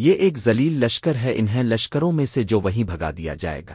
یہ ایک ذلیل لشکر ہے، انہیں لشکروں میں سے جو وہیں بھگا دیا جائے گا۔